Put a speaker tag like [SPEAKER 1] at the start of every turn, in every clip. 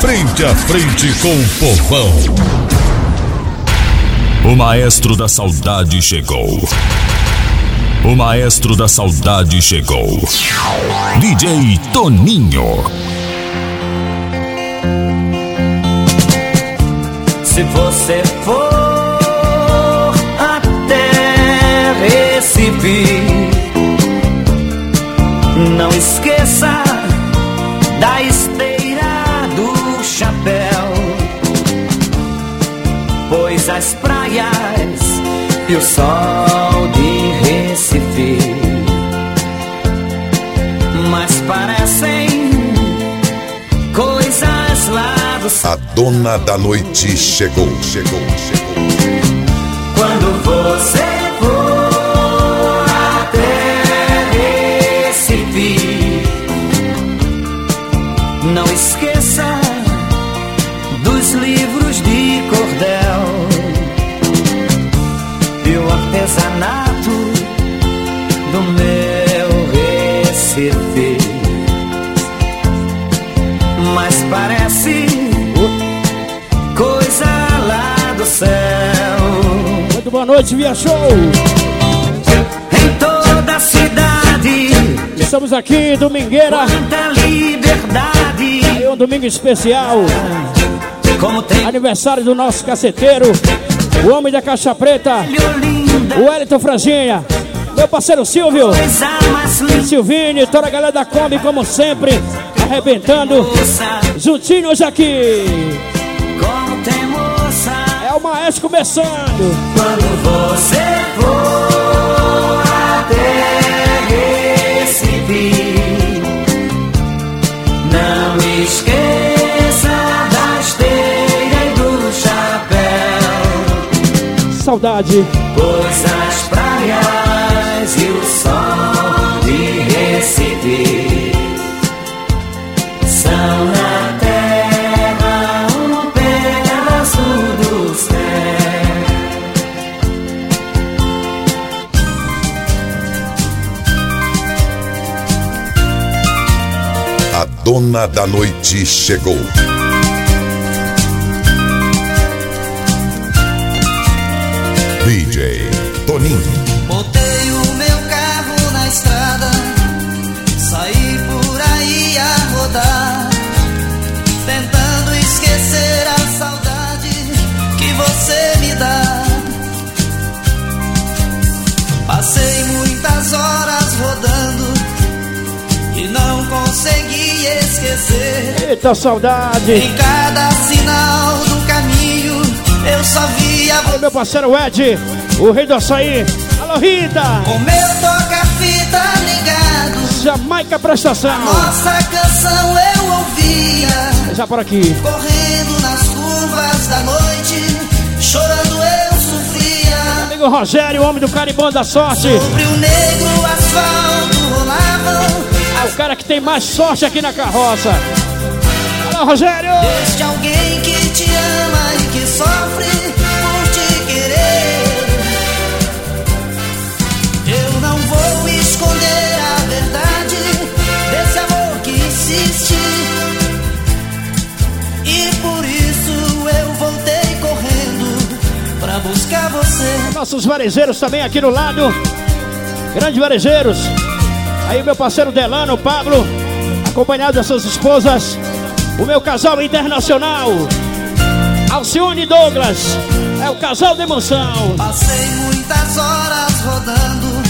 [SPEAKER 1] frente a frente com o povão.
[SPEAKER 2] O maestro da saudade chegou. O maestro da saudade chegou. DJ Toninho.
[SPEAKER 3] Se você for até Recife, não esqueça da pois as praias e o sol de Recife mas parecem coisas lá do céu.
[SPEAKER 1] A dona da noite chegou, chegou, chegou.
[SPEAKER 3] Quando você
[SPEAKER 4] noite, Via Show.
[SPEAKER 3] Em toda a cidade,
[SPEAKER 4] Estamos aqui, Domingueira.
[SPEAKER 3] quanta liberdade.
[SPEAKER 4] É um domingo especial. Aniversário do nosso caceteiro. O homem da caixa preta. O Wellington Franjinha. Meu parceiro Silvio. Silvinho, toda a galera da Kombi, como sempre, arrebentando. Juntinhos aqui. O maestro começando.
[SPEAKER 3] Quando você for até Recife, não esqueça da esteira e do chapéu.
[SPEAKER 4] Saudade.
[SPEAKER 3] Pois as praias e o sol de Recife são na
[SPEAKER 1] dona da noite chegou. DJ Toninho.
[SPEAKER 4] Eita saudade.
[SPEAKER 5] Em cada sinal do caminho eu só via
[SPEAKER 4] Alô, meu parceiro Ed, o rei do açaí. Alô, Rita.
[SPEAKER 5] o meu toca-fita ligado.
[SPEAKER 4] Jamaica prestação.
[SPEAKER 5] Nossa canção eu ouvia,
[SPEAKER 4] Já por aqui.
[SPEAKER 5] correndo nas curvas da noite, chorando eu sofria.
[SPEAKER 4] Amigo Rogério, o homem do carimbão da sorte.
[SPEAKER 5] Sobre o negro asfalto
[SPEAKER 4] cara que tem mais sorte aqui na carroça. Alô, Rogério.
[SPEAKER 5] este alguém que te ama e que sofre por te querer. Eu não vou esconder a verdade desse amor que insiste. E por isso eu voltei correndo pra buscar você.
[SPEAKER 4] Nossos varejeiros também aqui no lado. Grandes varejeiros. Aí meu parceiro Delano, Pablo, acompanhado das suas esposas. O meu casal internacional. Alcione e Douglas. É o casal de emoção.
[SPEAKER 5] Passei muitas horas rodando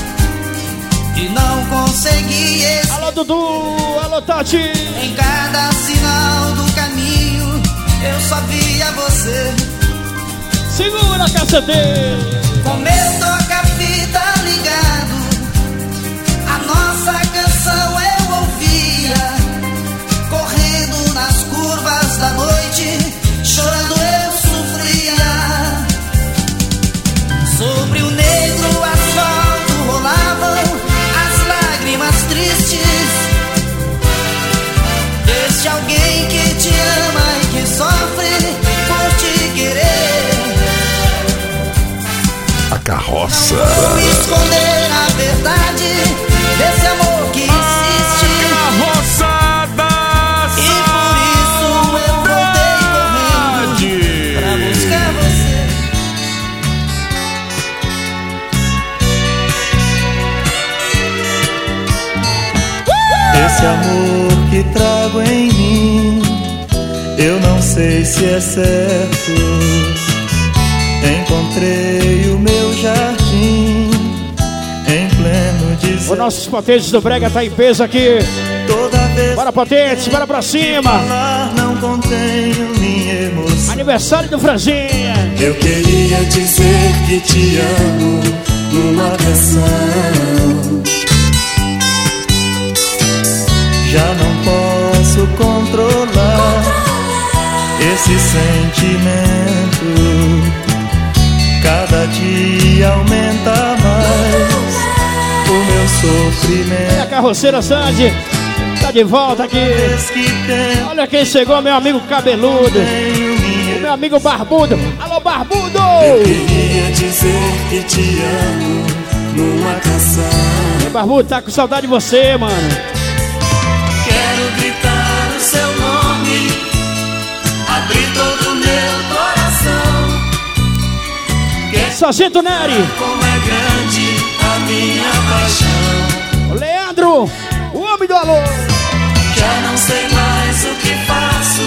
[SPEAKER 5] e não consegui esquecer.
[SPEAKER 4] Alô, Dudu. Alô, Tati.
[SPEAKER 5] Em cada sinal do caminho eu só via você.
[SPEAKER 4] Segura a caceteira.
[SPEAKER 5] Com meu toca-fita chorando eu sofria. Sobre o negro asfalto rolavam as lágrimas tristes. Deste alguém que te ama e que sofre por te querer.
[SPEAKER 1] A carroça.
[SPEAKER 5] Vou esconder a verdade esse amor que trago em mim. Eu não
[SPEAKER 6] sei se é certo. Encontrei o meu jardim em pleno deserto.
[SPEAKER 4] Os nossos patentes do Brega tá em peso aqui.
[SPEAKER 6] Toda vez
[SPEAKER 4] Bora patentes, bora pra cima.
[SPEAKER 6] Falar, não contenho minha emoção.
[SPEAKER 4] Aniversário do Franzinha.
[SPEAKER 6] Eu queria dizer que te amo numa canção. Já não posso controlar esse sentimento. Cada dia aumenta mais o meu
[SPEAKER 4] E a
[SPEAKER 6] sofrimento.
[SPEAKER 4] carroceira Sandy tá de volta aqui. Olha quem chegou, meu amigo cabeludo.
[SPEAKER 6] minha
[SPEAKER 4] Meu amigo barbudo. Alô, barbudo!
[SPEAKER 6] Queria dizer que te amo numa canção.
[SPEAKER 4] Barbudo, tá com saudade de você, mano. Sargento Nery.
[SPEAKER 6] Como é grande a minha paixão.
[SPEAKER 4] O Leandro, o homem do alô.
[SPEAKER 6] Já não sei mais o que faço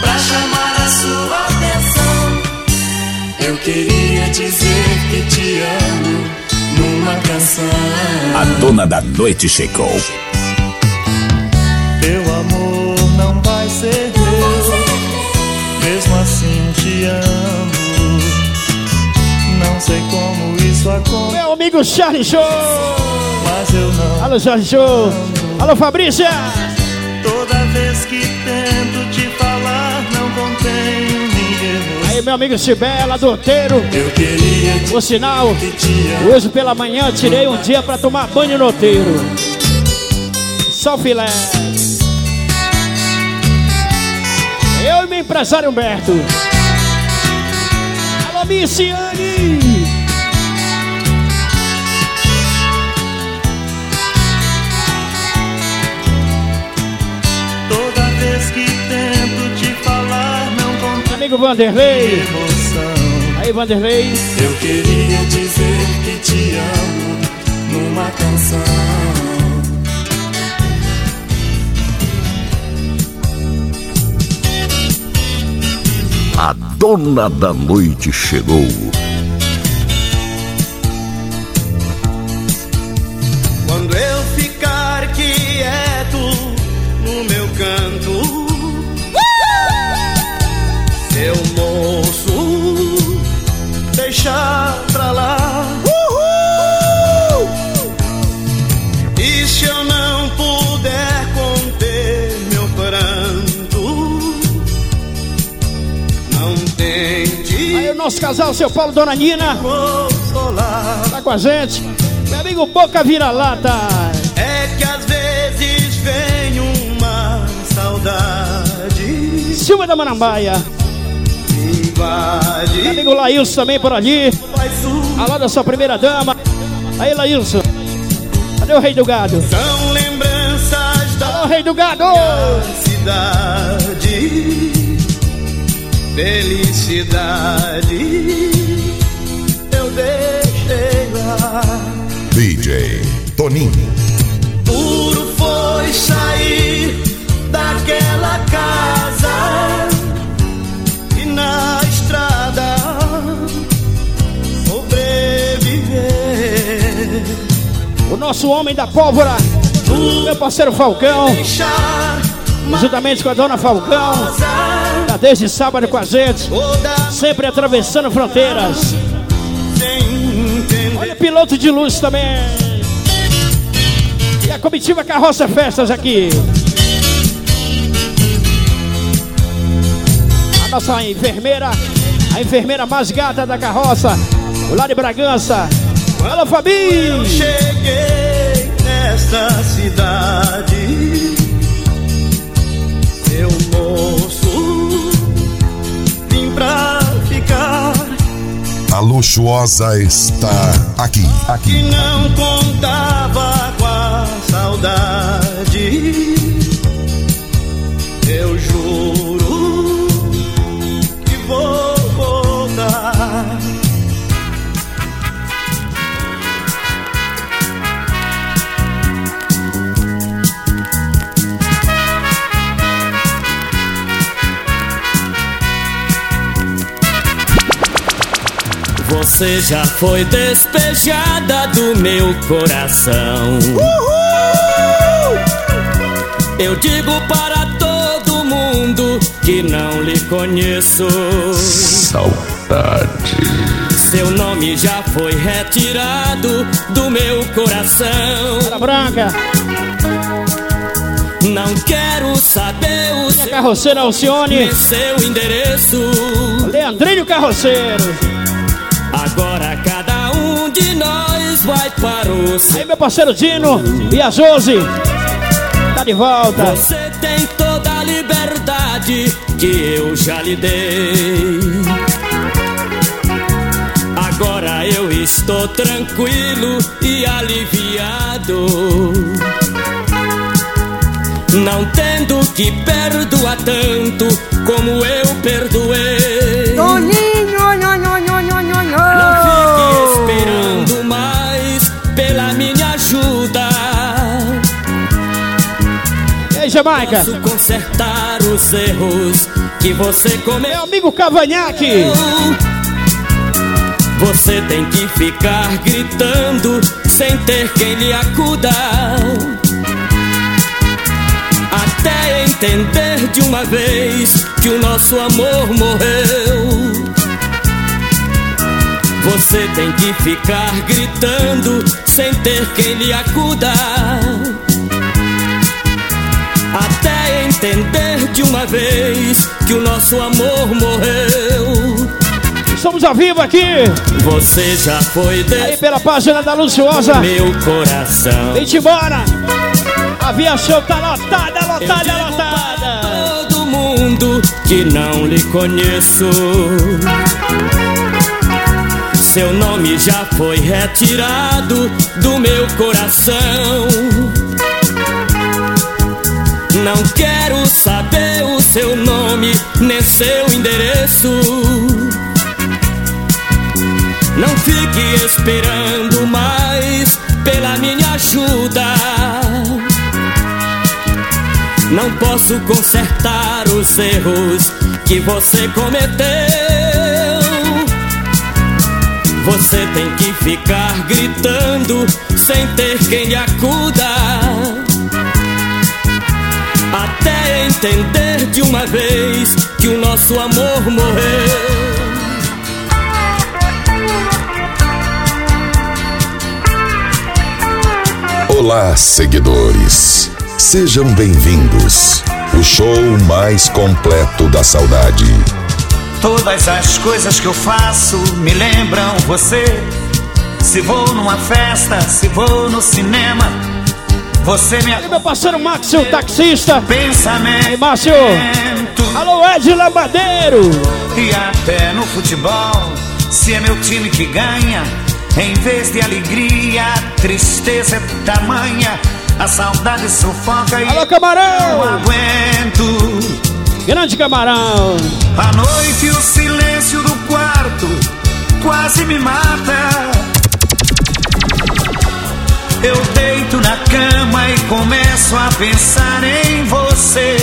[SPEAKER 6] pra chamar a sua atenção. Eu queria dizer que te amo numa canção.
[SPEAKER 7] A dona da noite chegou.
[SPEAKER 6] Sei como isso acontece,
[SPEAKER 4] Meu amigo Charlie Show.
[SPEAKER 6] mas eu não.
[SPEAKER 4] Alô, Charlie Show. Alô, Fabrícia.
[SPEAKER 6] Toda vez que tento te falar, não contenho emoção.
[SPEAKER 4] Aí, meu amigo Sibela, doteiro.
[SPEAKER 6] Eu queria
[SPEAKER 4] Por sinal,
[SPEAKER 6] que te
[SPEAKER 4] hoje pela manhã tirei um dia pra tomar banho no outeiro. Só filé. Eu e meu empresário Humberto. Alô, Miciane. Amigo Vanderlei.
[SPEAKER 6] emoção.
[SPEAKER 4] Aí, Vanderlei.
[SPEAKER 6] Eu queria dizer que te amo numa canção.
[SPEAKER 7] A dona da noite chegou.
[SPEAKER 4] Casal, seu Paulo, Dona Nina. Tá com a gente. Meu amigo Boca Vira-Lata.
[SPEAKER 5] É que às vezes vem uma saudade
[SPEAKER 4] Silva da Manambaia.
[SPEAKER 5] invade
[SPEAKER 4] Meu amigo Laílson também por ali.
[SPEAKER 5] o
[SPEAKER 4] Alô da sua primeira dama. Aí, Laílson. Cadê o rei do gado?
[SPEAKER 5] São lembranças
[SPEAKER 4] Alô,
[SPEAKER 5] da
[SPEAKER 4] rei do gado!
[SPEAKER 5] cidade Felicidade Eu deixei lá
[SPEAKER 1] DJ Toninho.
[SPEAKER 5] Puro foi sair daquela casa E na estrada Sobreviver
[SPEAKER 4] O nosso homem da pólvora. Meu parceiro Falcão. Juntamente com a dona Falcão. Desde sábado com a gente. Sempre atravessando fronteiras. Olha, piloto de luz também. E a comitiva Carroça Festas aqui. A nossa enfermeira, a enfermeira mais gata da carroça, o de Bragança. Alô, Fabi!
[SPEAKER 5] Cheguei nesta cidade, seu moço, pra ficar.
[SPEAKER 1] A luxuosa está aqui. Aqui.
[SPEAKER 5] não contava com a saudade.
[SPEAKER 8] Você já foi despejada do meu coração. Eu digo para todo mundo que não lhe conheço.
[SPEAKER 6] Saudade.
[SPEAKER 8] Seu nome já foi retirado do meu coração.
[SPEAKER 4] Cara branca,
[SPEAKER 8] Não quero saber o seu,
[SPEAKER 4] carroceira Alcione,
[SPEAKER 8] seu endereço.
[SPEAKER 4] Leandrinho Carroceiro.
[SPEAKER 8] Agora cada um de nós vai para o seu.
[SPEAKER 4] Aí meu parceiro Dino e a Josi, tá de volta.
[SPEAKER 8] Você tem toda a liberdade que eu já lhe dei. Agora eu estou tranquilo e aliviado. Não tendo que perdoar tanto como eu perdoei.
[SPEAKER 4] Jamaica?
[SPEAKER 8] Posso consertar os erros que você
[SPEAKER 4] Meu
[SPEAKER 8] cometeu.
[SPEAKER 4] amigo Cavanhaque.
[SPEAKER 8] Você tem que ficar gritando sem ter quem lhe acuda. Até entender de uma vez que o nosso amor morreu. Você tem que ficar gritando sem ter quem lhe acuda. Entender de uma vez que o nosso amor morreu.
[SPEAKER 4] Estamos ao vivo aqui,
[SPEAKER 8] Você já foi
[SPEAKER 4] aí
[SPEAKER 8] de
[SPEAKER 4] pela página da Luciosa.
[SPEAKER 8] meu coração.
[SPEAKER 4] Vem-te embora. A Via Show tá lotada, lotada, lotada.
[SPEAKER 8] todo mundo que não lhe conheço. Seu nome já foi retirado do meu coração. Não quero saber o seu nome nem seu endereço. Não fique esperando mais pela minha ajuda. Não posso consertar os erros que você cometeu. Você tem que ficar gritando sem ter quem lhe acuda. Até entender de uma vez que o nosso amor morreu.
[SPEAKER 1] Olá, seguidores. Sejam bem-vindos. O show mais completo da saudade.
[SPEAKER 3] Todas as coisas que eu faço me lembram você. Se vou numa festa, se vou no cinema, você me
[SPEAKER 4] E meu parceiro Max, o taxista.
[SPEAKER 3] Pensamento.
[SPEAKER 4] Márcio. Alô, Ed Lambadeiro.
[SPEAKER 3] E até no futebol, se é meu time que ganha, em vez de alegria, tristeza é tamanha, a saudade sufoca e
[SPEAKER 4] Alô,
[SPEAKER 3] eu não
[SPEAKER 4] Camarão.
[SPEAKER 3] aguento.
[SPEAKER 4] Grande Camarão.
[SPEAKER 3] A noite e o silêncio do quarto quase me mata. Eu deito na cama e começo a pensar em você.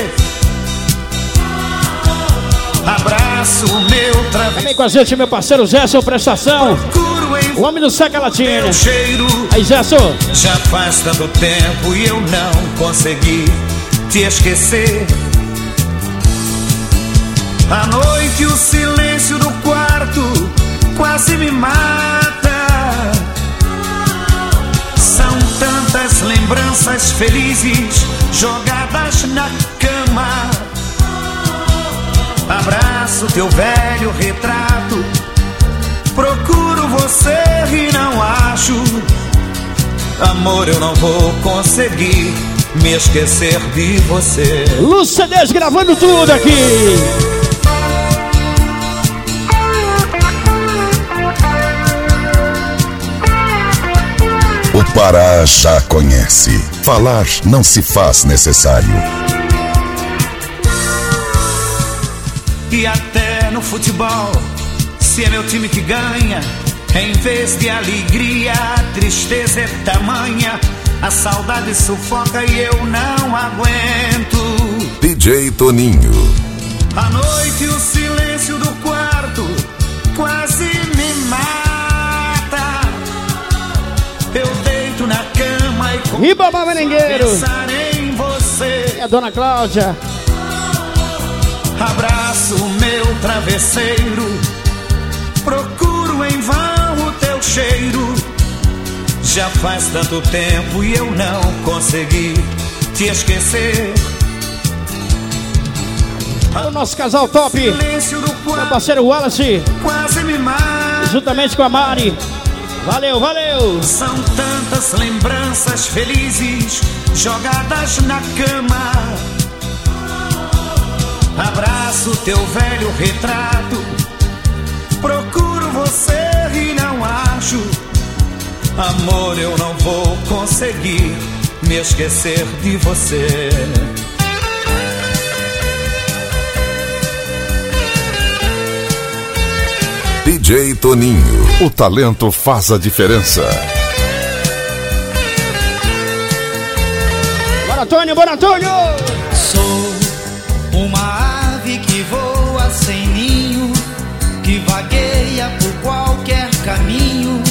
[SPEAKER 3] Abraço o meu travesseiro,
[SPEAKER 4] Vem com a gente, meu parceiro Gerson Prestação. O homem do Seca Latina.
[SPEAKER 3] cheiro.
[SPEAKER 4] Aí, Gerson.
[SPEAKER 3] Já faz tanto tempo e eu não consegui te esquecer. A noite o silêncio do quarto quase me mata. Lembranças felizes jogadas na cama. Abraço teu velho retrato. Procuro você e não acho. Amor, eu não vou conseguir me esquecer de você.
[SPEAKER 4] Lúcia gravando tudo aqui.
[SPEAKER 1] O Pará já conhece. Falar não se faz necessário.
[SPEAKER 3] E até no futebol, se é meu time que ganha, em vez de alegria, a tristeza é tamanha. A saudade sufoca e eu não aguento.
[SPEAKER 1] DJ Toninho.
[SPEAKER 3] A noite o silêncio
[SPEAKER 4] Ribamar Merengueiro. E a dona Cláudia.
[SPEAKER 3] Abraço meu travesseiro, procuro em vão o teu cheiro. Já faz tanto tempo e eu não consegui te esquecer.
[SPEAKER 4] O nosso casal top.
[SPEAKER 3] Silêncio do
[SPEAKER 4] Meu parceiro Wallace.
[SPEAKER 3] quase me mata.
[SPEAKER 4] Juntamente com a Mari. Valeu, valeu.
[SPEAKER 3] São tantas lembranças felizes jogadas na cama. Abraço teu velho retrato. Procuro você e não acho. Amor, eu não vou conseguir me esquecer de você.
[SPEAKER 1] DJ Toninho, o talento faz a diferença.
[SPEAKER 4] Bora, Antônio, bora, Antônio.
[SPEAKER 5] Sou uma ave que voa sem ninho, que vagueia por qualquer caminho,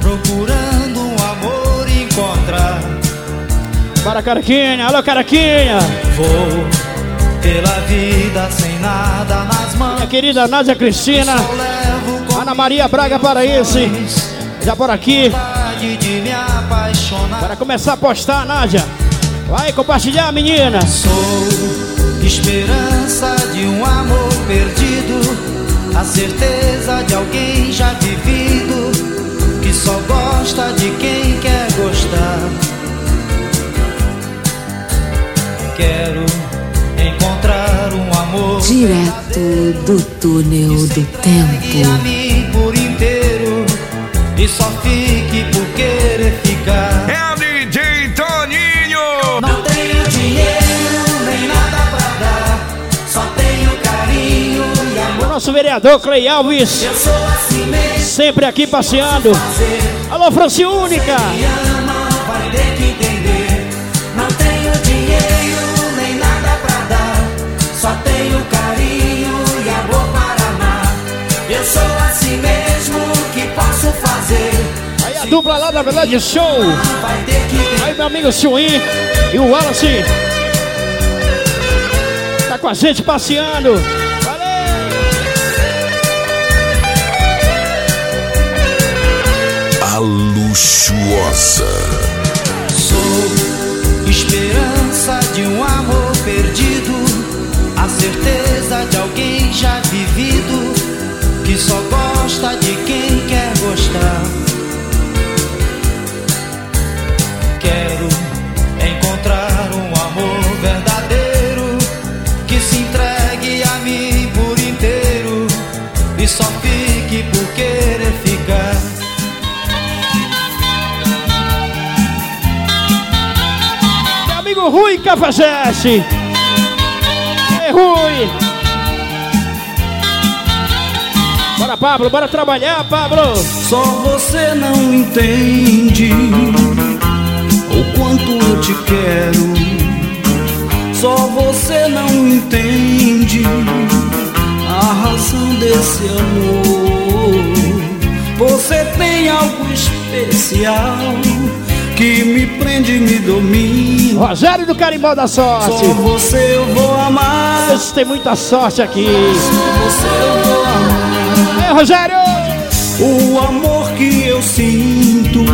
[SPEAKER 5] procurando um amor encontrar.
[SPEAKER 4] Bora, Caraquinha. Alô, Caraquinha.
[SPEAKER 5] Vou pela vida sem nada nas mãos.
[SPEAKER 4] Minha querida Nádia Cristina. Ana Maria Braga Paraense. Já por aqui. Para começar a postar, Nádia. Vai compartilhar, menina.
[SPEAKER 5] Sou esperança de um amor perdido, a certeza de alguém já vivido, que só gosta de quem quer gostar. Quero encontrar um amor
[SPEAKER 9] Direto do túnel do tempo.
[SPEAKER 5] Por inteiro e só fique por querer ficar.
[SPEAKER 10] É o DJ Toninho!
[SPEAKER 5] Não tenho dinheiro nem nada pra dar, só tenho carinho e
[SPEAKER 4] O
[SPEAKER 5] amor.
[SPEAKER 4] nosso vereador Clay Alves.
[SPEAKER 5] Eu sou assim mesmo,
[SPEAKER 4] Sempre aqui passeando. Alô, Franciúnica.
[SPEAKER 5] Me ama, vai Eu sou assim mesmo, que posso fazer?
[SPEAKER 4] Aí a dupla lá da Verdade Show.
[SPEAKER 5] Vai ter que entender.
[SPEAKER 4] Aí meu amigo Suim e o Wallace. Tá com a gente passeando. Valeu!
[SPEAKER 1] A luxuosa.
[SPEAKER 5] Sou esperança de um amor perdido, a certeza de alguém já vivido, que só gosta de quem quer gostar. Quero encontrar um amor verdadeiro, que se entregue a mim por inteiro, e só fique por querer ficar.
[SPEAKER 4] Meu amigo Rui Cafajeste. Ei, Rui. Pablo, bora trabalhar, Pablo.
[SPEAKER 5] Só você não entende o quanto eu te quero. Só você não entende a razão desse amor. Você tem algo especial que me prende e me domina.
[SPEAKER 4] Rogério do Carimbó da
[SPEAKER 5] Só
[SPEAKER 4] Sorte.
[SPEAKER 5] você eu vou amar.
[SPEAKER 4] Você tem muita sorte aqui.
[SPEAKER 5] Só você eu vou amar.
[SPEAKER 4] Rogério.
[SPEAKER 5] O amor que eu sinto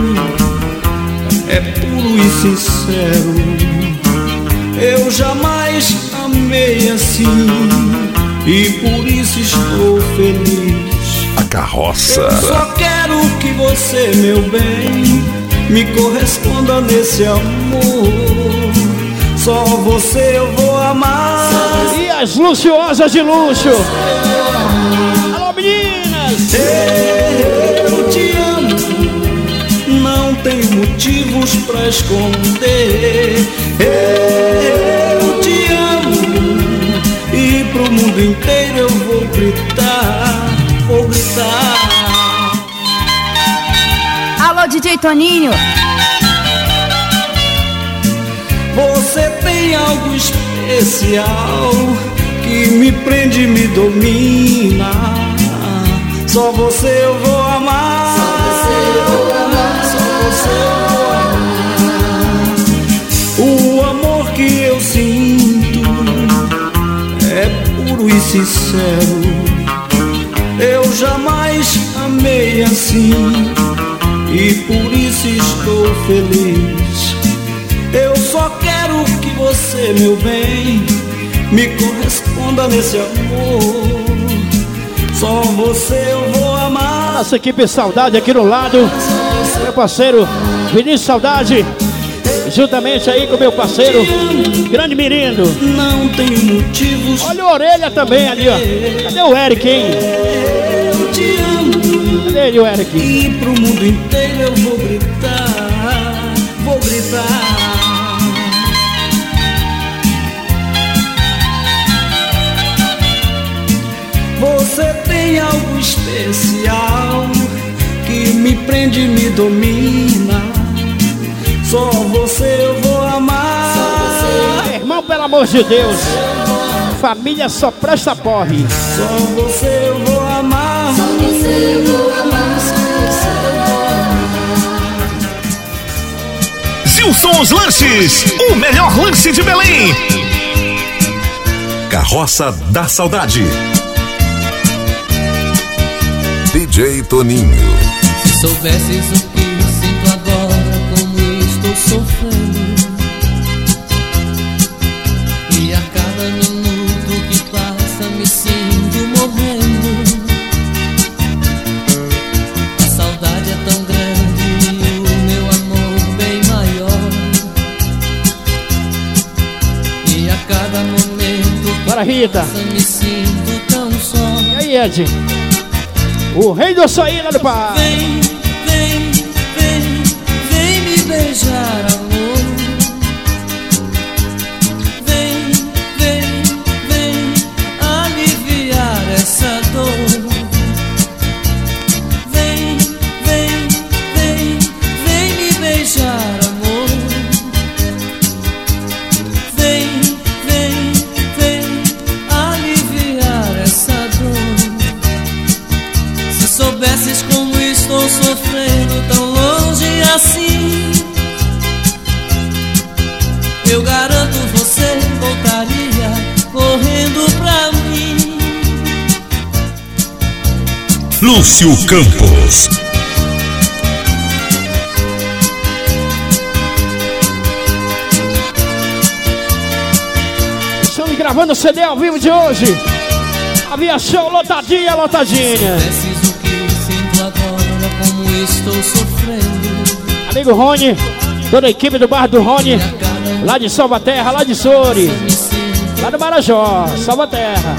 [SPEAKER 5] é puro e sincero. Eu jamais amei assim e por isso estou feliz.
[SPEAKER 1] A carroça.
[SPEAKER 5] Eu só quero que você, meu bem, me corresponda nesse amor. Só você eu vou amar.
[SPEAKER 4] E as luxuosas de luxo.
[SPEAKER 5] Eu te amo, não tenho motivos pra esconder. Eu te amo, e pro mundo inteiro eu vou gritar, vou gritar.
[SPEAKER 11] Alô, DJ Toninho.
[SPEAKER 5] Você tem algo especial que me prende e me domina. Só você eu vou amar. Só você eu vou amar. Só você eu vou amar.
[SPEAKER 7] O amor que eu sinto é puro e sincero. Eu jamais amei assim e por isso estou feliz. Eu só quero que você, meu bem, me corresponda nesse amor. Só você eu vou amar.
[SPEAKER 4] Nossa equipe Saudade aqui no lado. Meu parceiro Vinícius Saudade. Juntamente aí com meu parceiro Grande Mirindo.
[SPEAKER 7] Não tem motivos.
[SPEAKER 4] Olha a orelha também ali, ó. Cadê o Eric, hein?
[SPEAKER 7] Eu te amo.
[SPEAKER 4] Cadê ele, o Eric?
[SPEAKER 7] E pro mundo inteiro eu vou gritar. Vou gritar. Tem algo especial que me prende e me domina. Só você eu vou amar.
[SPEAKER 4] Irmão, pelo amor de Deus. Família só presta porre.
[SPEAKER 7] Só você eu vou amar. Só você eu vou amar.
[SPEAKER 12] Gilson os Lanches, o melhor lanche de Belém.
[SPEAKER 2] Carroça da Saudade. DJ Toninho.
[SPEAKER 13] Se soubesses o que sinto agora, como estou sofrendo. E a cada minuto que passa me sinto morrendo. A saudade é tão grande e o meu amor bem maior. E a cada momento
[SPEAKER 4] Bora, Rita.
[SPEAKER 13] me sinto tão só.
[SPEAKER 4] E aí, Ed? O rei do açaí lá do pai.
[SPEAKER 13] Sofrendo tão longe assim, eu garanto você voltaria correndo pra mim.
[SPEAKER 12] Lúcio Campos.
[SPEAKER 4] Estamos gravando o CD ao vivo de hoje. Aviação lotadinha, lotadinha.
[SPEAKER 13] Estou sofrendo.
[SPEAKER 4] Amigo Rony, toda a equipe do bar do Rony, lá de Salvaterra, lá de Sori, lá do Marajó, Salvaterra,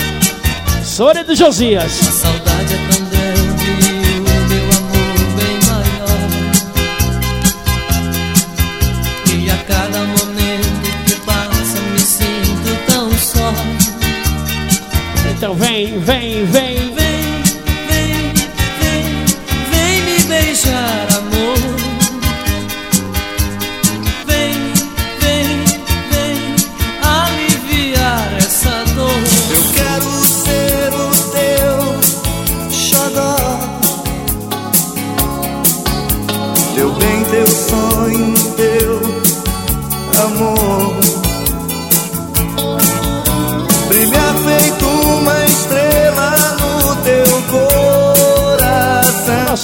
[SPEAKER 4] Sori do Josias.
[SPEAKER 13] Saudade é tão grande o meu amor bem maior. E a cada momento que passa me sinto tão só.
[SPEAKER 4] Então vem, vem. Vem,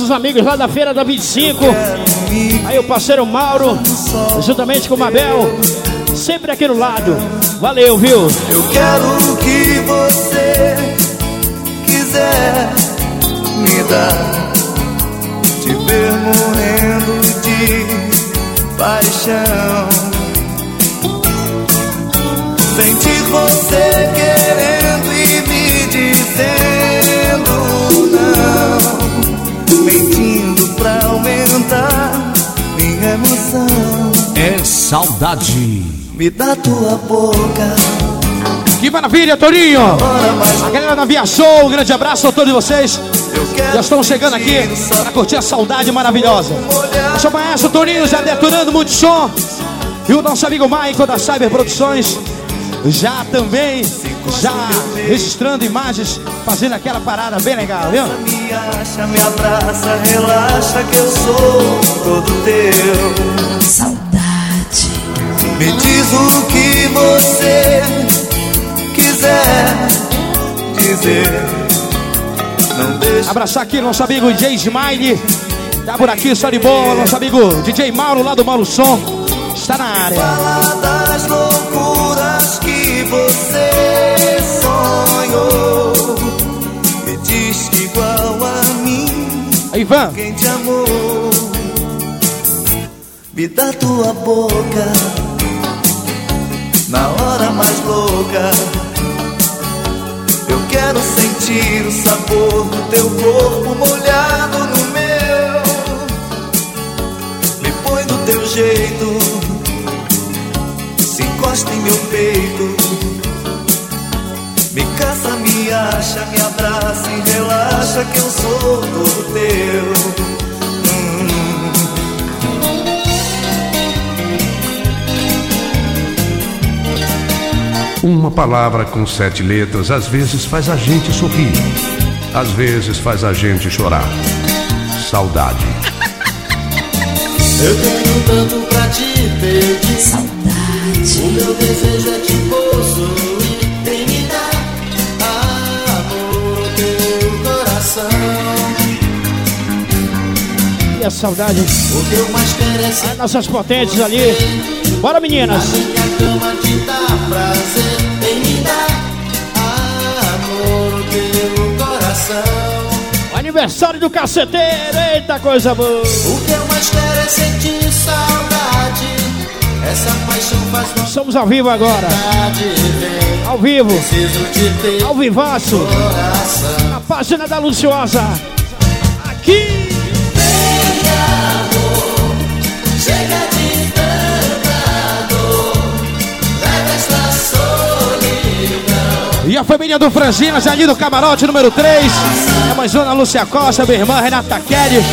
[SPEAKER 4] Nossos amigos lá da feira da 25. Aí o parceiro Mauro, juntamente com o Mabel, sempre aqui no lado. Valeu, viu?
[SPEAKER 7] Eu quero o que você quiser me dar. Te ver morrendo de paixão. Sentir você querendo minha emoção.
[SPEAKER 12] É saudade.
[SPEAKER 7] Me dá tua boca.
[SPEAKER 4] Que maravilha, Torinho! A galera da Via Show, um grande abraço a todos vocês. Já estamos chegando aqui para curtir a saudade maravilhosa. Deixa eu conhecer o Torinho já detonando muito som. E o nosso amigo Michael da Cyber Produções já também, já registrando imagens, fazendo aquela parada bem legal, viu?
[SPEAKER 7] Me acha, me abraça, relaxa que eu sou todo teu.
[SPEAKER 9] Saudade.
[SPEAKER 7] Me diz o que você quiser
[SPEAKER 14] dizer. Não deixe
[SPEAKER 4] Abraçar aqui nosso amigo DJ Smile. Tá por aqui, só de boa. Nosso amigo DJ Mauro, lá do Mauro Som. Está na área.
[SPEAKER 14] falar das loucuras que você sonhou. Que igual a mim,
[SPEAKER 4] Aí, Ivan.
[SPEAKER 14] quem te amou. Me dá tua boca na hora mais louca. Eu quero sentir o sabor do teu corpo molhado no meu. Me põe do teu jeito, se encosta em meu peito. Me caça, me acha, me abraça e relaxa que eu sou todo teu. Hum.
[SPEAKER 6] Uma palavra com sete letras às vezes faz a gente sorrir, às vezes faz a gente chorar. Saudade.
[SPEAKER 5] Eu tenho tanto pra te pedir. Saudade. O meu desejo é te possuir.
[SPEAKER 4] E a saudade.
[SPEAKER 5] O que eu mais quero é ser
[SPEAKER 4] nossas potentes ali. Bora, meninas.
[SPEAKER 5] minha cama te dar prazer. Vem me dar amor teu coração.
[SPEAKER 4] Aniversário do caceteiro. Eita, coisa boa.
[SPEAKER 5] O que eu mais quero é sentir saudade. Essa paixão faz
[SPEAKER 4] Estamos ao vivo agora.
[SPEAKER 5] Vem,
[SPEAKER 4] Ao vivo.
[SPEAKER 5] preciso te ter.
[SPEAKER 4] Ao vivaço.
[SPEAKER 5] Coração.
[SPEAKER 4] Na página da Luciosa. Aqui. E a família do Franginas ali do camarote número 3. A mãezona Lúcia Costa, minha irmã Renata Kelly.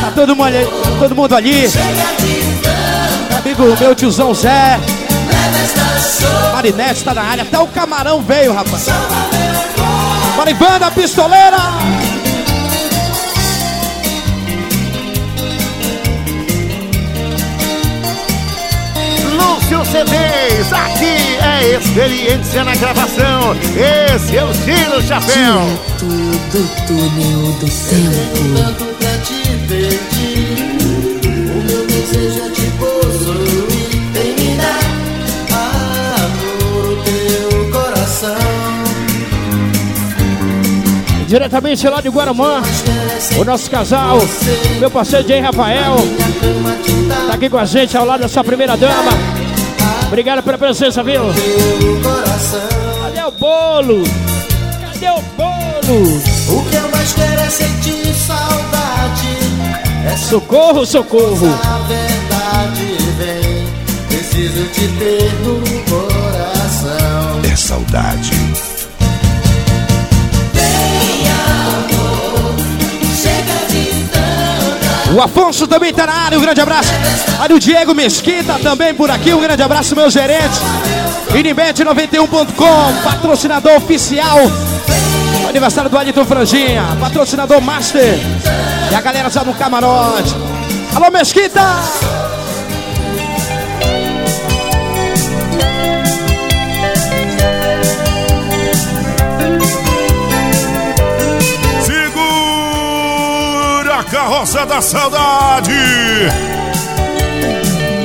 [SPEAKER 4] Tá todo mundo ali. Todo mundo ali. Amigo, meu tiozão Zé. Marinete tá na área. Até o camarão veio, rapaz. Maribanda pistoleira.
[SPEAKER 10] CDs, aqui é experiência na gravação. Esse é o Tiro Chapéu.
[SPEAKER 9] Direto do túnel do tempo.
[SPEAKER 5] Tanto pra te pedir, o meu desejo é te possuir. Vem me dar amor teu coração.
[SPEAKER 4] Diretamente lá de Guarumã. O nosso casal. Meu parceiro Jay Rafael. Tá aqui com a gente ao lado dessa primeira dama. Obrigado pela presença, viu? Cadê o bolo? Cadê o bolo?
[SPEAKER 5] O que eu mais quero é sentir saudade. Essa
[SPEAKER 4] Socorro, socorro.
[SPEAKER 5] a verdade vem. Preciso te ter no coração.
[SPEAKER 1] É saudade.
[SPEAKER 4] O Afonso também tá na área, um grande abraço. Olha o Diego Mesquita também por aqui, um grande abraço, meu gerente. Inibet91.com, patrocinador oficial. Aniversário do Adito Franjinha, patrocinador master. E a galera já no camarote. Alô, Mesquita!
[SPEAKER 10] Segura a carroça da saudade.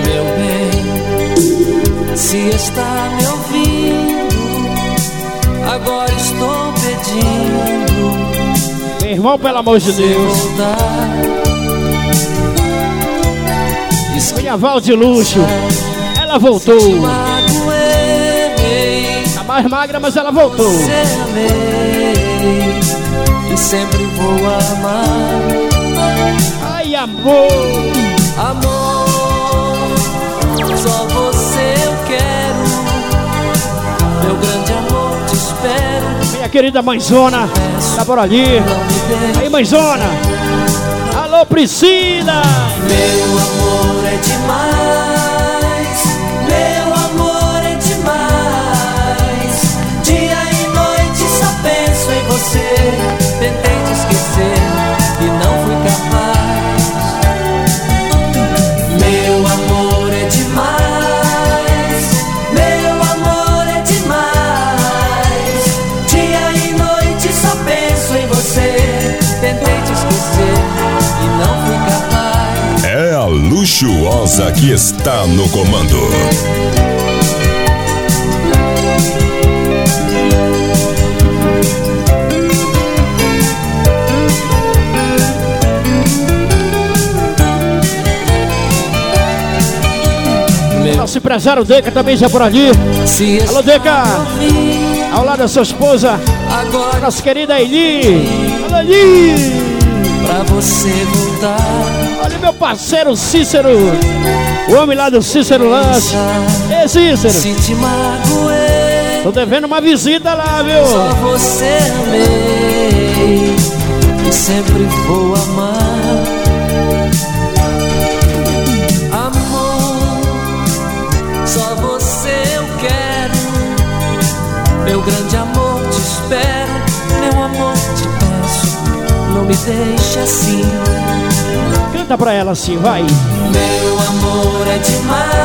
[SPEAKER 13] Meu bem, se está me ouvindo, agora estou pedindo
[SPEAKER 4] Meu irmão, pelo amor de Deus. Cunhaval de luxo. Ela voltou. Tá mais magra, mas ela voltou.
[SPEAKER 13] você amei e sempre vou amar.
[SPEAKER 4] Ai, amor.
[SPEAKER 13] Amor, só você eu quero. Meu grande amor, te espero.
[SPEAKER 4] Minha querida mãezona. Tá por ali. Aí, mãezona. Alô, Priscila.
[SPEAKER 13] Meu amor é demais.
[SPEAKER 1] Certeza que está no comando.
[SPEAKER 4] Nosso empresário Deca também já por ali. Alô, Deca! Ao lado da sua esposa, nossa querida Eli. Alô, Eli!
[SPEAKER 13] Pra você voltar.
[SPEAKER 4] Olha meu parceiro Cícero. O homem lá do Cícero Lance. Ei, Cícero.
[SPEAKER 13] Se te magoei.
[SPEAKER 4] Tô devendo uma visita lá, viu?
[SPEAKER 13] Só você amei. E sempre vou amar. Amor, só você eu quero. Meu grande amor, te espero. Meu amor, te peço. Não me deixe assim.
[SPEAKER 4] Canta pra ela assim, vai.
[SPEAKER 13] Meu amor é demais.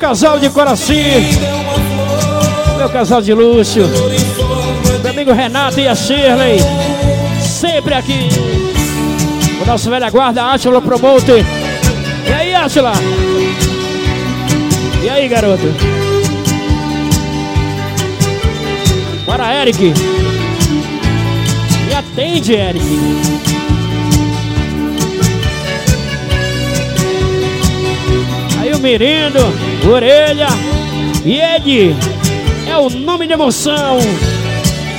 [SPEAKER 4] Casal de Coraci. Meu casal de luxo. Meu amigo Renato e a Shirley. Sempre aqui. O nosso velha guarda, Átila Promoter. E aí, Átila? E aí, garoto? Bora, Eric. Me atende, Eric. Mirindo, Orelha e Ed. É o nome de emoção.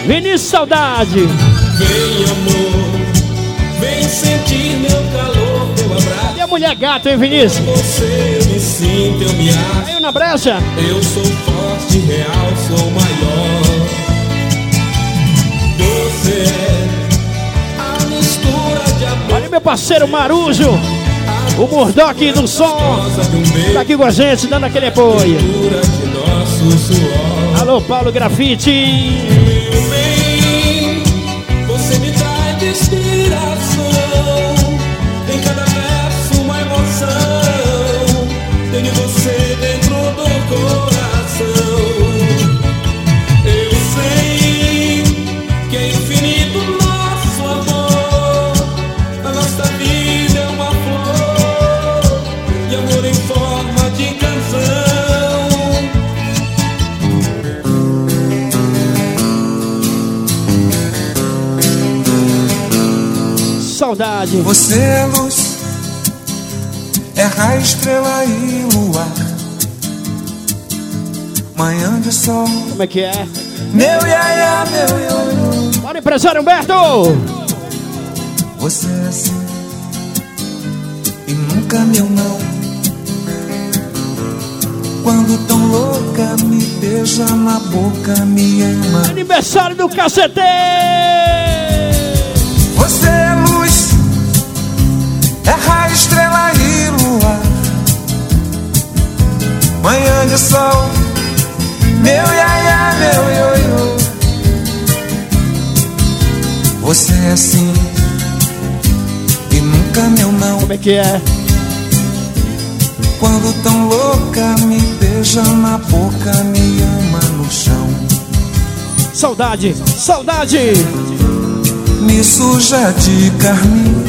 [SPEAKER 4] Vinícius Saudade.
[SPEAKER 15] Vem amor, vem sentir meu calor, meu abraço.
[SPEAKER 4] E a mulher gata, hein, Vinícius?
[SPEAKER 15] Você eu me sinto, eu me acho.
[SPEAKER 4] Na brecha.
[SPEAKER 15] Eu sou forte, real, sou maior. Você é a mistura de amor.
[SPEAKER 4] Olha meu parceiro Marujo. O Murdock do som. Tá aqui com a gente, dando aquele apoio. Alô, Paulo Grafite.
[SPEAKER 15] Você é
[SPEAKER 16] luz, é raio, estrela e luar. Manhã de sol,
[SPEAKER 4] Como é que é?
[SPEAKER 16] meu iaia, meu ioiô.
[SPEAKER 4] Bora, empresário Humberto.
[SPEAKER 16] Você é assim e nunca meu não. Quando tão louca me beija na boca, me ama.
[SPEAKER 4] Aniversário do cacete.
[SPEAKER 16] Manhã de sol, meu iaia, meu ioiô. Você é assim e nunca meu não.
[SPEAKER 4] Como é que é?
[SPEAKER 16] Quando tão louca me beija na boca, me ama no chão.
[SPEAKER 4] Saudade, saudade.
[SPEAKER 16] Me suja de carmim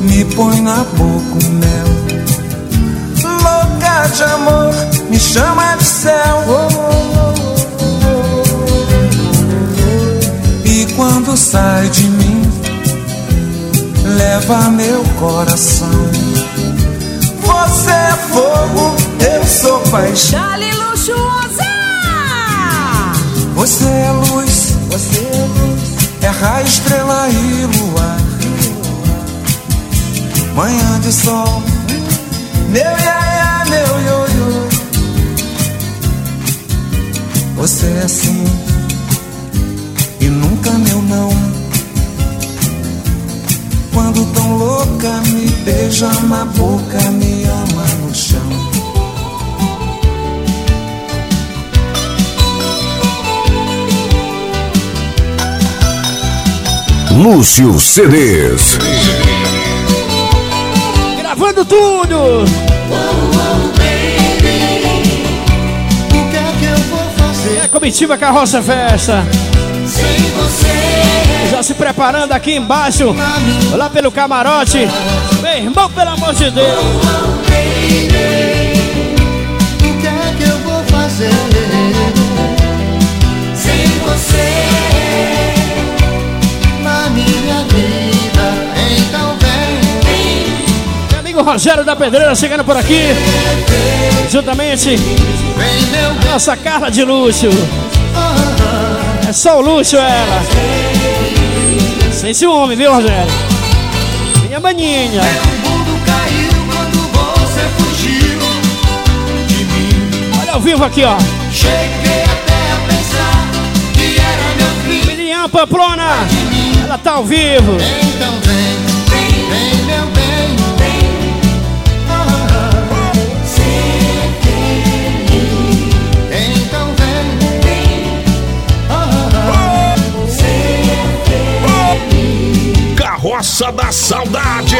[SPEAKER 16] me põe na boca o mel. Louca de amor, me chama de céu. E quando sai de mim, leva meu coração. Você é fogo, eu sou paixão.
[SPEAKER 17] Dali luxuosa!
[SPEAKER 16] Você é luz, você é luz, é raio, estrela e luar. Manhã de sol, meu iaia, Você é assim e nunca meu não. Quando tão louca me beija na boca, me ama no chão.
[SPEAKER 2] Lúcio CDs.
[SPEAKER 4] Gravando tudo! Comitiva Carroça Festa.
[SPEAKER 18] sem você?
[SPEAKER 4] Já se preparando aqui embaixo, lá pelo camarote. Meu irmão, pelo amor de Deus. Rogério da Pedreira chegando por aqui. Juntamente, nossa Carla de Lúcio. É só o Lúcio ela. Sem ciúme, viu, Rogério? Minha maninha. Olha ao vivo aqui, ó.
[SPEAKER 18] Cheguei até a pensar que era meu fim.
[SPEAKER 4] Miriam Pamplona. Ela tá ao vivo.
[SPEAKER 18] Então vem,
[SPEAKER 5] Carroça da Saudade.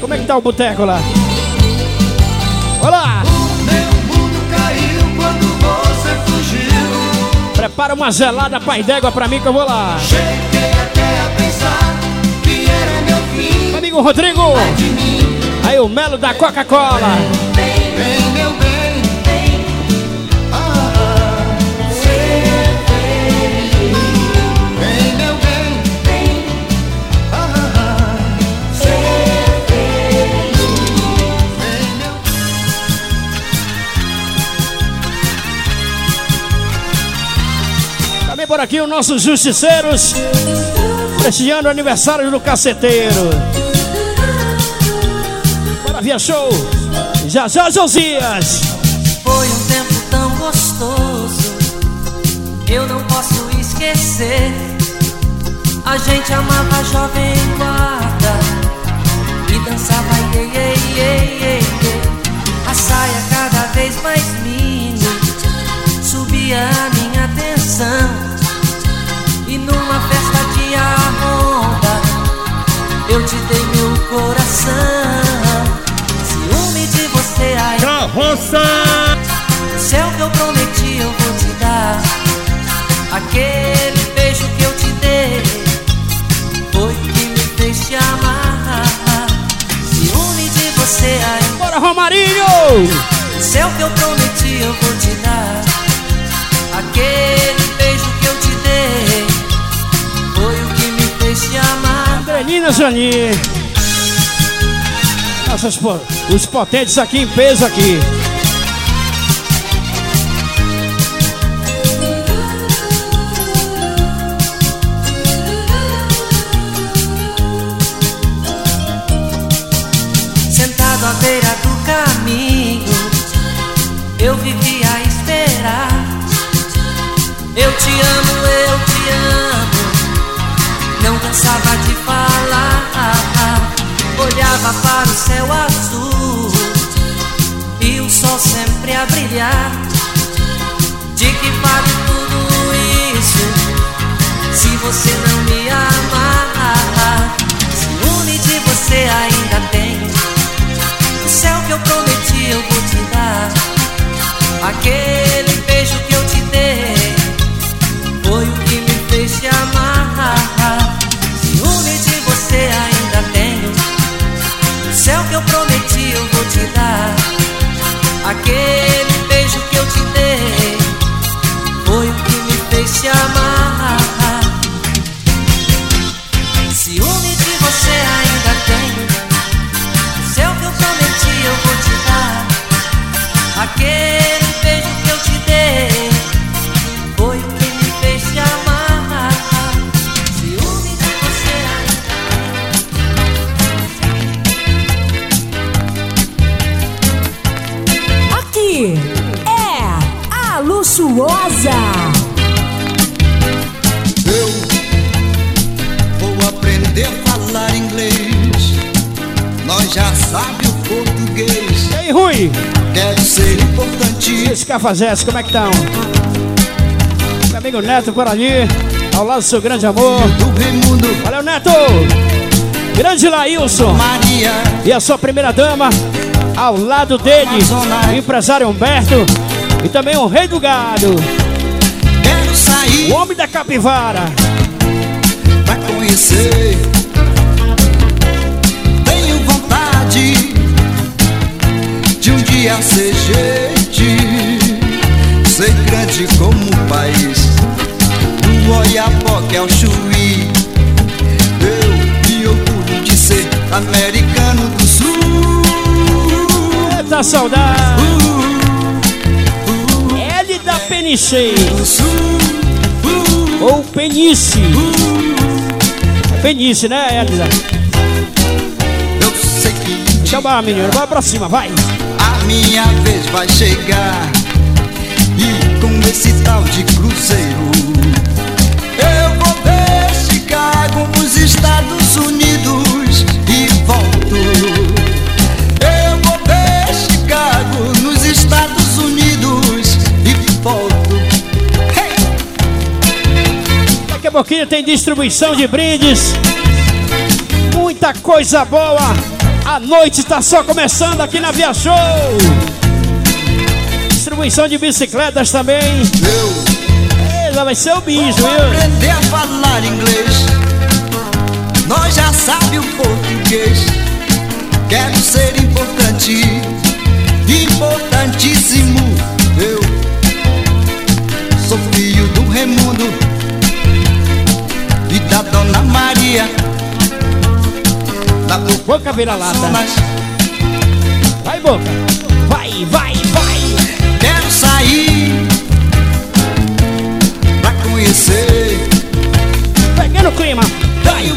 [SPEAKER 4] Como é que tá o boteco lá? Olá! Prepara uma gelada pai d'égua pra mim que eu vou lá.
[SPEAKER 18] Cheguei até a pensar que era meu fim.
[SPEAKER 4] Amigo Rodrigo! Aí o Melo da Coca-Cola. Também por aqui os nossos justiceiros. Prestigiando o aniversário do caceteiro. Bora via show! Já já, Josias!
[SPEAKER 13] Foi um tempo tão gostoso, eu não posso esquecer. A gente amava a jovem guarda e dançava iê, iê, iê, iê, iê. A saia cada vez mais mini subia a minha atenção. Eu te dei meu coração. Ciúme de você aí.
[SPEAKER 5] Carroça!
[SPEAKER 13] O céu que eu prometi eu vou te dar Aquele beijo que eu te dei Foi que me fez te amar Ciúme de você ainda
[SPEAKER 4] Bora, Romarinho!
[SPEAKER 13] O céu que eu prometi eu vou te dar Aquele Marina Jani. Nossas, os potentes aqui em peso aqui. Sentado à
[SPEAKER 4] beira do caminho, eu vivia a esperar. Eu te amo,
[SPEAKER 13] eu te amo. Não cansava de falar olhava para o céu azul e o sol sempre a brilhar. De que vale tudo isso se você não me amar? Ciúme de você ainda tem o céu que eu prometi eu vou te dar. Aquele beijo que Aquele beijo que eu te dei foi o que me fez te amar.
[SPEAKER 5] Falar inglês. Nós já sabe o português.
[SPEAKER 4] E aí, Rui?
[SPEAKER 5] Deve ser importante.
[SPEAKER 4] Esse cafajeste, como é que estão? Meu amigo Neto por ali, ao lado do seu grande amor. Valeu, Neto! Grande Laílson.
[SPEAKER 5] Maria.
[SPEAKER 4] E a sua primeira dama, ao lado dele, o empresário Humberto. E também o rei do gado.
[SPEAKER 5] Quero sair.
[SPEAKER 4] O homem da capivara.
[SPEAKER 5] Pra conhecer. De dia ser gente, ser grande como o país. Do Oiapoque ao Chuí, eu me orgulho de ser americano do sul.
[SPEAKER 4] Eita saudade! L da Peniche. Ou Penice. É Penice, né, Elida?
[SPEAKER 5] Eu sei que
[SPEAKER 4] Chama, menino, vai pra cima, vai.
[SPEAKER 5] Minha vez vai chegar. E com esse tal de cruzeiro, eu vou ver Chicago nos Estados Unidos e volto. Eu vou ver Chicago nos Estados Unidos e volto. Hey!
[SPEAKER 4] Daqui a pouquinho tem distribuição de brindes. Muita coisa boa. A noite está só começando aqui na Via Show. Distribuição de bicicletas também. Ela vai ser o bicho, viu?
[SPEAKER 5] aprender a falar inglês. Nós já sabe o português. Quero ser importante, importantíssimo. Eu sou filho do Remundo e da Dona Maria.
[SPEAKER 4] Boca vira lata. Vai, boca. Vai, vai, vai.
[SPEAKER 5] Quero sair pra conhecer.
[SPEAKER 4] Peguei no clima. Vai,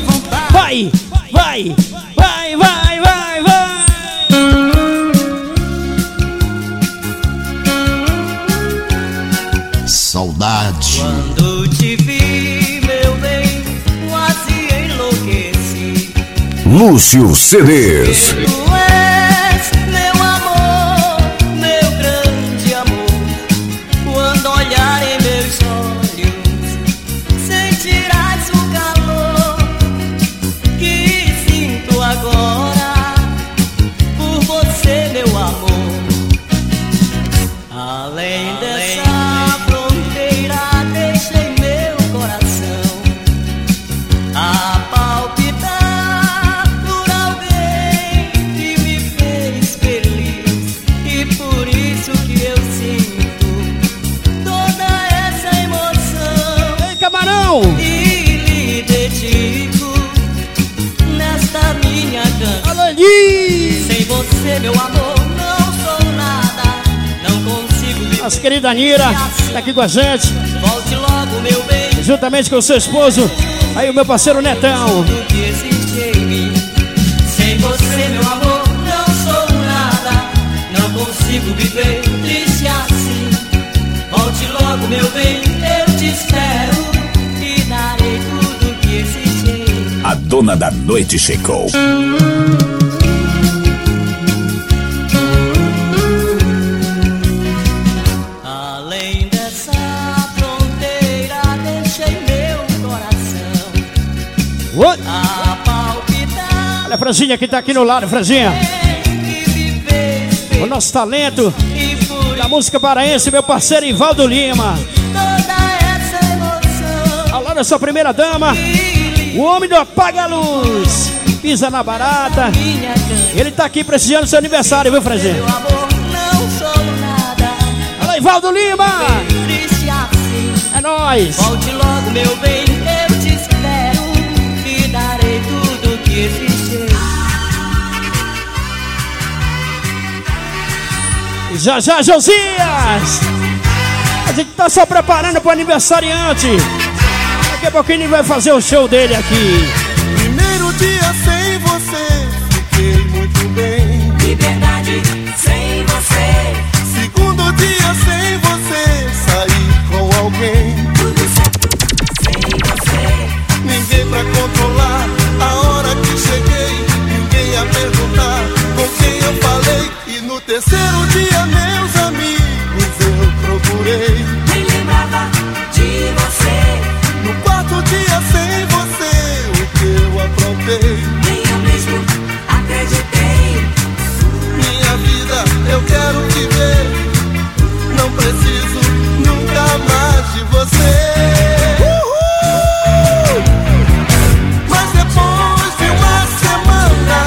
[SPEAKER 4] vai, vai, vai, vai, vai, vai.
[SPEAKER 2] Saudade.
[SPEAKER 19] Quando
[SPEAKER 2] Lúcio CDs.
[SPEAKER 4] Nossa querida Nira tá aqui com a gente,
[SPEAKER 19] Volte logo, meu bem.
[SPEAKER 4] juntamente com o seu esposo. Aí o meu parceiro Netão.
[SPEAKER 19] tudo que existe em mim. Sem você, meu amor, não sou nada. Não consigo viver triste assim. Volte logo, meu bem, eu te espero. E darei tudo que existe em mim.
[SPEAKER 2] dona da noite chegou.
[SPEAKER 4] Franzinha que tá aqui no lado, Franzinha. O nosso talento da música paraense, meu parceiro Ivaldo Lima. Lado da sua primeira dama, o homem do Apaga a Luz. Pisa na barata. Ele tá aqui prestigiando seu aniversário, viu, Franzinha? Alô, Ivaldo Lima! É nóis!
[SPEAKER 13] Volte logo, meu bem,
[SPEAKER 4] Já já, Josias! A gente tá só preparando pro aniversariante. Daqui a pouquinho ele vai fazer o show dele aqui.
[SPEAKER 14] Primeiro dia sem você, fiquei muito bem.
[SPEAKER 13] Liberdade
[SPEAKER 14] eu quero viver. Não preciso nunca mais de você. Uhul! Mas depois de uma semana,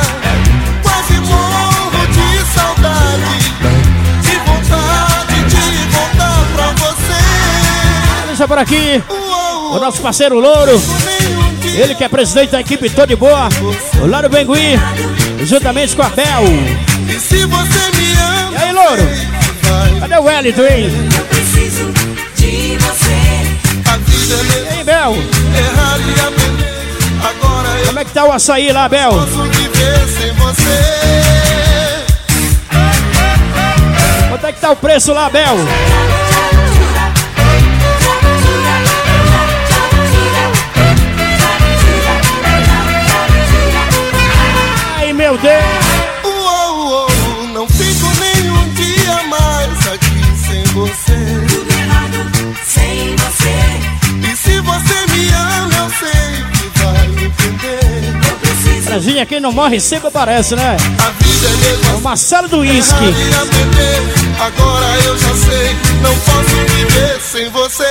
[SPEAKER 14] quase morro de saudade. De vontade de voltar pra você.
[SPEAKER 4] Deixa por aqui o nosso parceiro Louro. Ele que é presidente da equipe Tô de Boa. O Louro Bengui, juntamente com a Bel.
[SPEAKER 14] E se você
[SPEAKER 4] Cadê o Wellington, hein?
[SPEAKER 14] É
[SPEAKER 4] E aí, Bel?
[SPEAKER 14] Agora
[SPEAKER 4] Como é que tá o açaí lá, Bel?
[SPEAKER 14] posso sem você.
[SPEAKER 4] Quanto é que tá o preço lá, Bel? Ai, meu Deus! Franzinha, quem não morre sempre aparece, né?
[SPEAKER 14] A vida é
[SPEAKER 4] o Marcelo do Whisky.
[SPEAKER 14] Agora eu já sei, não posso viver sem você.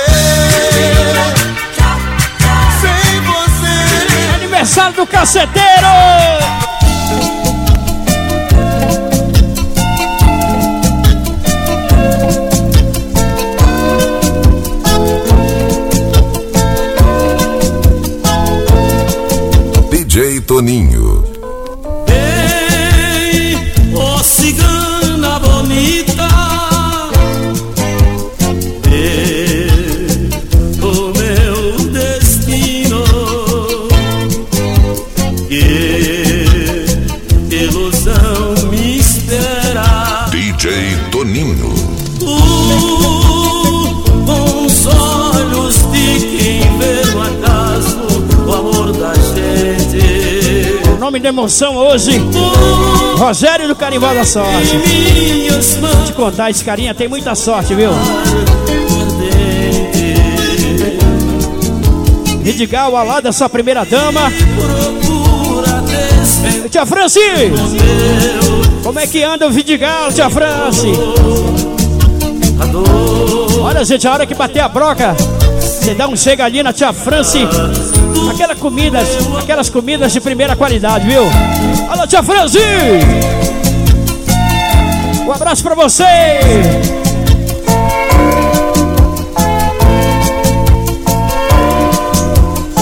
[SPEAKER 14] Sem você.
[SPEAKER 4] Aniversário do caceteiro!
[SPEAKER 8] Toninho.
[SPEAKER 4] Emoção hoje, Rogério do Carimbó da Sorte. Vou te contar, esse carinha tem muita sorte, viu? Vidigal, ao lado da sua primeira dama. Tia Franci! Como é que anda o Vidigal, tia Franci? Olha, gente, a hora que bater a broca, você dá um chega ali na tia Franci. Aquela comida, aquelas comidas de primeira qualidade, viu? Alô, tia Franci! Um abraço pra você!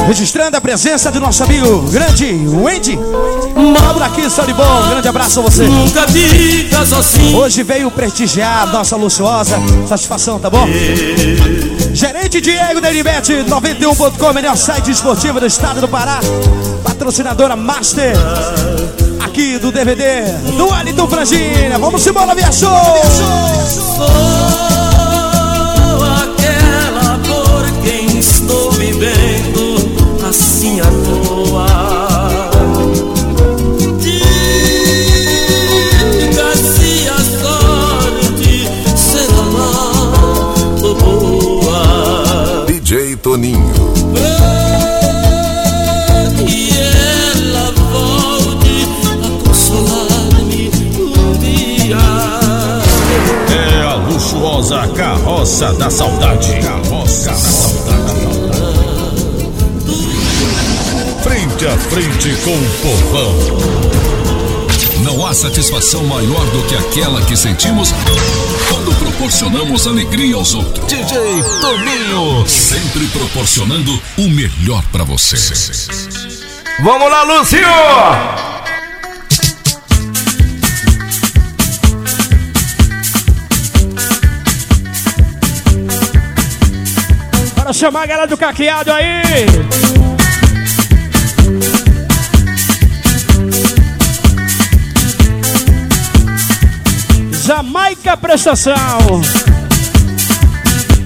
[SPEAKER 20] Registrando a presença do nosso amigo grande Wendy. Vamos aqui, só de bom. Grande abraço a você.
[SPEAKER 21] Nunca digas assim
[SPEAKER 20] Hoje veio prestigiar nossa luxuosa. Satisfação, tá bom? Gerente Diego da Elibet 91.com, melhor site esportivo do estado do Pará. Patrocinadora Master. Aqui do DVD do Wellington Frangina. Vamos embora, via show!
[SPEAKER 21] Sou aquela
[SPEAKER 2] com o povão. Não há satisfação maior do que aquela que sentimos quando proporcionamos alegria aos outros. DJ Toninho, sempre proporcionando o melhor para você.
[SPEAKER 22] Vamos lá, Lúcio!
[SPEAKER 4] Bora chamar a galera do caqueado aí! Jamaica Prestação.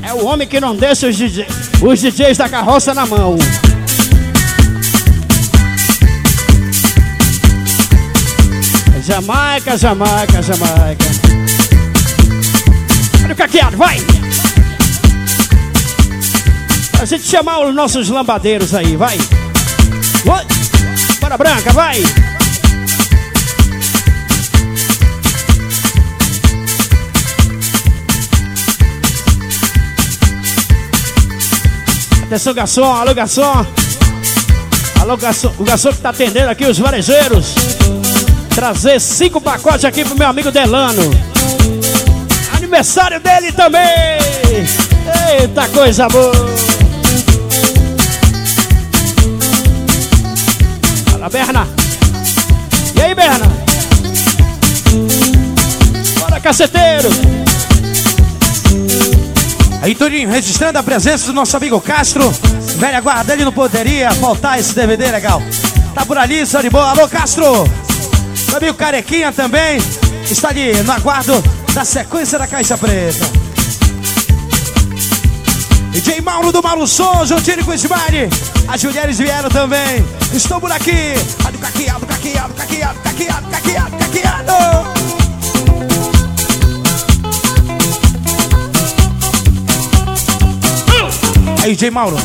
[SPEAKER 4] É o homem que não deixa os, DJ, os DJs da carroça na mão. Jamaica, Jamaica, Jamaica. Olha o caqueado, vai! A gente chamar os nossos lambadeiros aí, vai! Bora, Branca, vai! Atenção, garçom, alô, garçom. Alô, garçom, o garçom que tá atendendo aqui os varejeiros. Trazer cinco pacotes aqui pro meu amigo Delano. Aniversário dele também. Eita coisa boa. Fala, Berna. E aí, Berna? Bora, caceteiro.
[SPEAKER 20] Aí, Toninho, registrando a presença do nosso amigo Castro. Velha guarda, ele não poderia faltar esse DVD legal. Tá por ali, só de boa. Alô, Castro! Meu amigo Carequinha também está ali no aguardo da sequência da Caixa Preta. DJ Mauro do Mauro Som, juntinho com o Smiley. As mulheres vieram também. Estou por aqui. Caqueado, caqueado, caqueado, caqueado, caqueado, caqueado. Aí, DJ Mauro.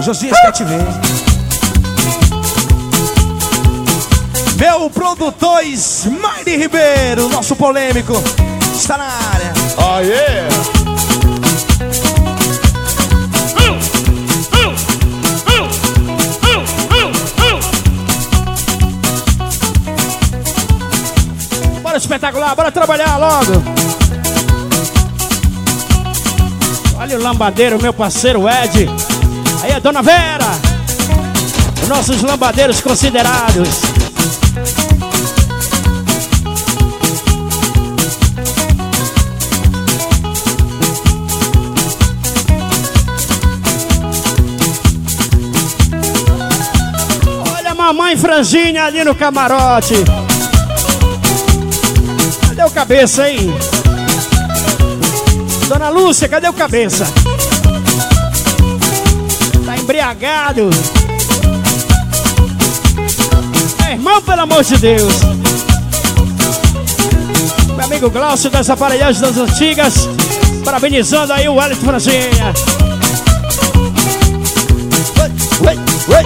[SPEAKER 20] Josias quer te ver. Meu produtor Smiley Ribeiro, nosso polêmico, está na área.
[SPEAKER 10] Oh, yeah.
[SPEAKER 4] Bora espetacular, bora trabalhar logo. Olha o lambadeiro, meu parceiro Ed. Aí a dona Vera. Os nossos lambadeiros considerados. Olha a mamãe franjinha ali no camarote. Cadê o cabeça, hein? Dona Lúcia, cadê o cabeça? Tá embriagado. É, irmão, pelo amor de Deus. Meu amigo Glaucio das aparelhagens das antigas. Parabenizando aí o Wellington Franzinha. Oi, oi, oi.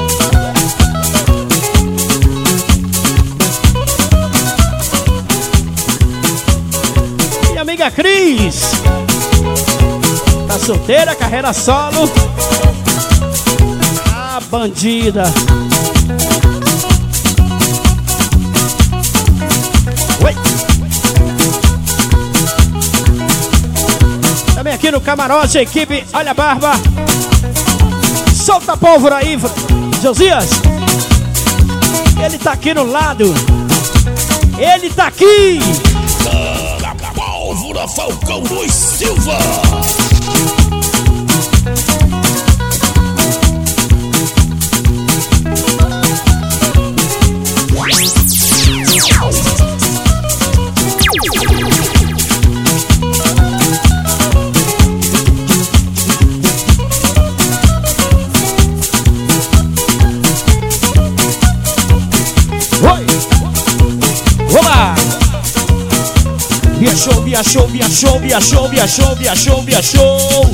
[SPEAKER 4] Minha amiga Cris. Solteira, carreira solo. Ah, bandida. Oi. Também aqui no camarote, a equipe, olha a barba. Solta a pólvora aí, Josias. Ele tá aqui no lado. Ele tá aqui.
[SPEAKER 2] Pólvora Falcão Luiz Silva.
[SPEAKER 4] Viajou, viajou, viajou, viajou, viajou, viajou, viajou.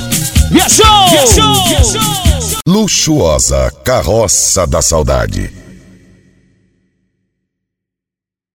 [SPEAKER 4] Viajou! Viajou!
[SPEAKER 1] Luxuosa Carroça da Saudade.